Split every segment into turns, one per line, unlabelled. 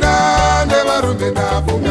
vasikana nevarume navo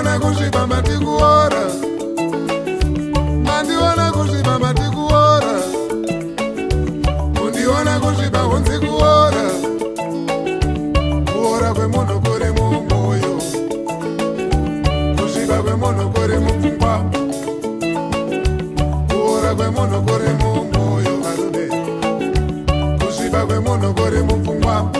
ndiona kuzvibamba tikuora mandiona kuzvibamba tikuora undiona kuzviba hunzi kuora kuora kwemunhu kuri mumwoyo kuzviba kwemunhu kuri mupfungwa kuora kwemunhu kuri mumwoyo kuzviba kwemunhu kuri mupfungwa kwe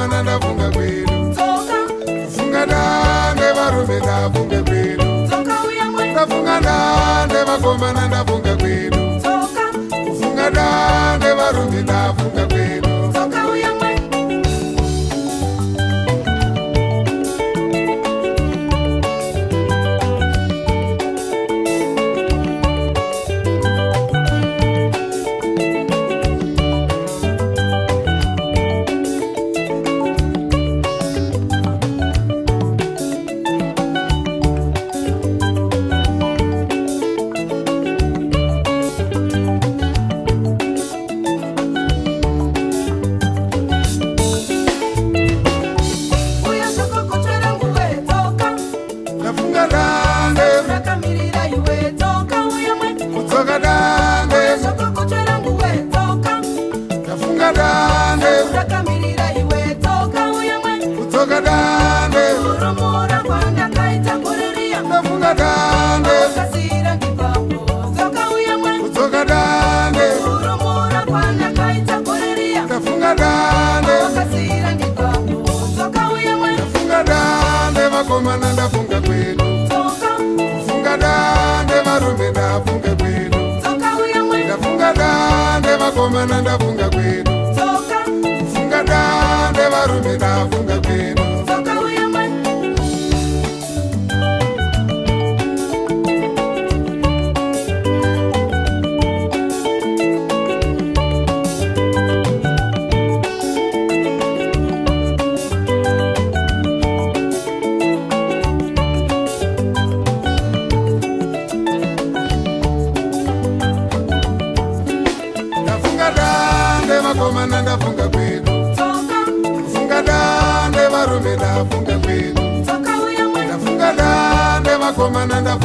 ngafunga nande vakomana ndafunga vakomana ndafunga kwedu funga dande varume ndafunga kwedu ndafunga dande vakomana ndafunga kwedu
akomana